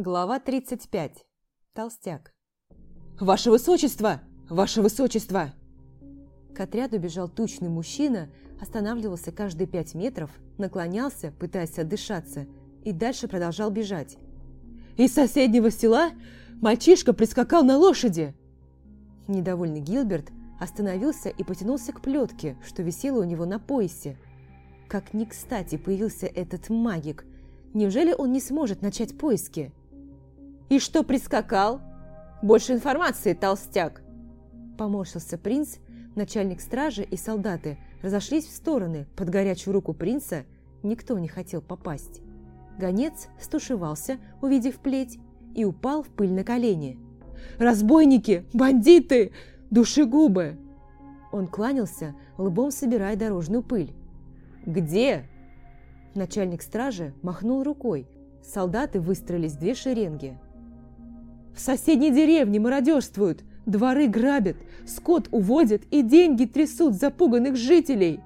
Глава 35. Толстяк. «Ваше Высочество! Ваше Высочество!» К отряду бежал тучный мужчина, останавливался каждые пять метров, наклонялся, пытаясь отдышаться, и дальше продолжал бежать. «Из соседнего села мальчишка прискакал на лошади!» Недовольный Гилберт остановился и потянулся к плетке, что висело у него на поясе. Как ни кстати появился этот магик. Неужели он не сможет начать поиски? «И что прискакал? Больше информации, толстяк!» Поморщился принц, начальник стражи и солдаты разошлись в стороны. Под горячую руку принца никто не хотел попасть. Гонец стушевался, увидев плеть, и упал в пыль на колени. «Разбойники! Бандиты! Душегубы!» Он кланялся, лбом собирая дорожную пыль. «Где?» Начальник стражи махнул рукой. Солдаты выстроились в две шеренги. В соседней деревне мародерствуют, дворы грабят, скот уводят и деньги трясут запуганных жителей.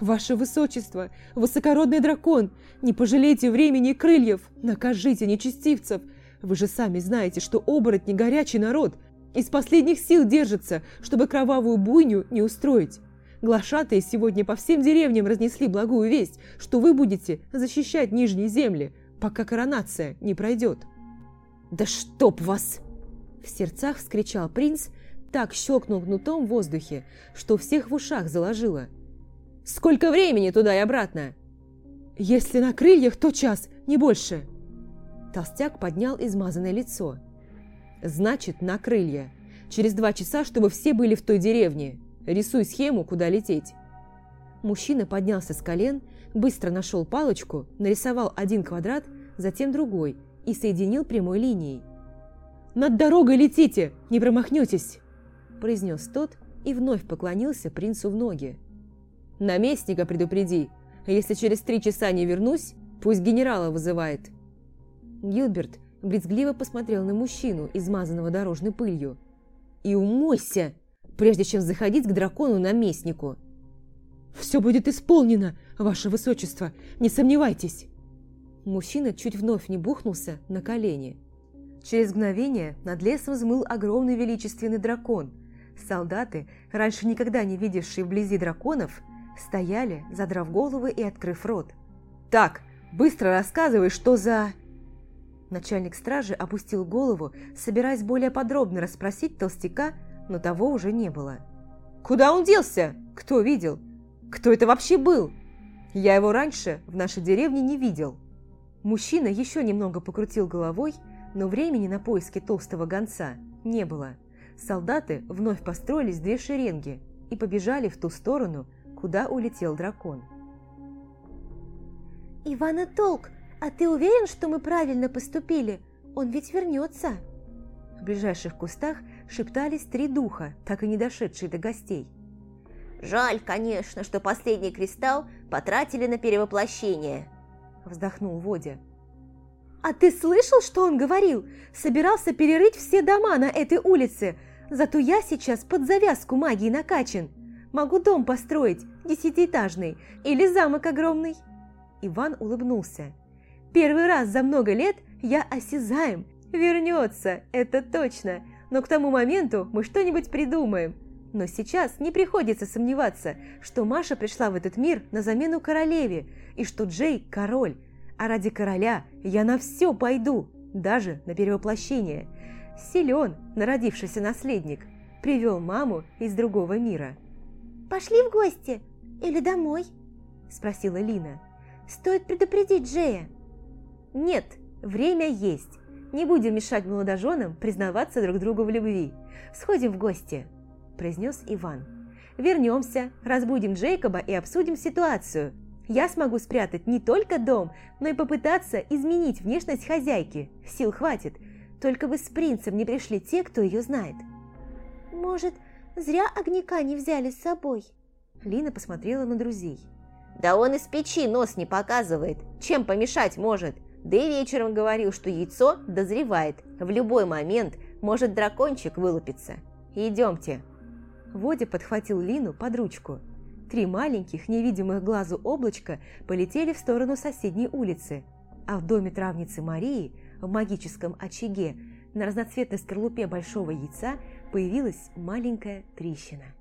Ваше Высочество, высокородный дракон, не пожалейте времени и крыльев, накажите нечестивцев. Вы же сами знаете, что оборотни горячий народ, из последних сил держится, чтобы кровавую буйню не устроить. Глашатые сегодня по всем деревням разнесли благую весть, что вы будете защищать нижние земли, пока коронация не пройдет. «Да чтоб вас!» В сердцах вскричал принц, так щелкнул гнутом в воздухе, что всех в ушах заложило. «Сколько времени туда и обратно?» «Если на крыльях, то час, не больше!» Толстяк поднял измазанное лицо. «Значит, на крылья. Через два часа, чтобы все были в той деревне. Рисуй схему, куда лететь». Мужчина поднялся с колен, быстро нашел палочку, нарисовал один квадрат, затем другой – и соединил прямой линией. «Над дорогой летите, не промахнетесь!» произнес тот и вновь поклонился принцу в ноги. «Наместника предупреди, если через три часа не вернусь, пусть генерала вызывает». Гилберт брезгливо посмотрел на мужчину, измазанного дорожной пылью. «И умойся, прежде чем заходить к дракону-наместнику!» «Все будет исполнено, ваше высочество, не сомневайтесь!» Мужчина чуть вновь не бухнулся на колени. Через мгновение над лесом взмыл огромный величественный дракон. Солдаты, раньше никогда не видевшие вблизи драконов, стояли, задрав головы и открыв рот. «Так, быстро рассказывай, что за...» Начальник стражи опустил голову, собираясь более подробно расспросить толстяка, но того уже не было. «Куда он делся? Кто видел? Кто это вообще был? Я его раньше в нашей деревне не видел». Мужчина еще немного покрутил головой, но времени на поиски толстого гонца не было. Солдаты вновь построились в две шеренги и побежали в ту сторону, куда улетел дракон. «Ивана Толк, а ты уверен, что мы правильно поступили? Он ведь вернется?» В ближайших кустах шептались три духа, так и не дошедшие до гостей. «Жаль, конечно, что последний кристалл потратили на перевоплощение», вздохнул Водя. «А ты слышал, что он говорил? Собирался перерыть все дома на этой улице. Зато я сейчас под завязку магии накачан. Могу дом построить, десятиэтажный, или замок огромный». Иван улыбнулся. «Первый раз за много лет я осязаем. Вернется, это точно. Но к тому моменту мы что-нибудь придумаем. Но сейчас не приходится сомневаться, что Маша пришла в этот мир на замену королеве, и что Джей – король. А ради короля я на все пойду, даже на перевоплощение. Силен народившийся наследник, привел маму из другого мира. «Пошли в гости или домой?» – спросила Лина. «Стоит предупредить Джея». «Нет, время есть. Не будем мешать молодоженам признаваться друг другу в любви. Сходим в гости». – произнес Иван. «Вернемся, разбудим Джейкоба и обсудим ситуацию. Я смогу спрятать не только дом, но и попытаться изменить внешность хозяйки. Сил хватит. Только вы с принцем не пришли те, кто ее знает». «Может, зря огняка не взяли с собой?» Лина посмотрела на друзей. «Да он из печи нос не показывает. Чем помешать может? Да и вечером говорил, что яйцо дозревает. В любой момент может дракончик вылупиться. Идемте». Водя подхватил Лину под ручку. Три маленьких, невидимых глазу облачка полетели в сторону соседней улицы, а в доме травницы Марии в магическом очаге на разноцветной скорлупе большого яйца появилась маленькая трещина.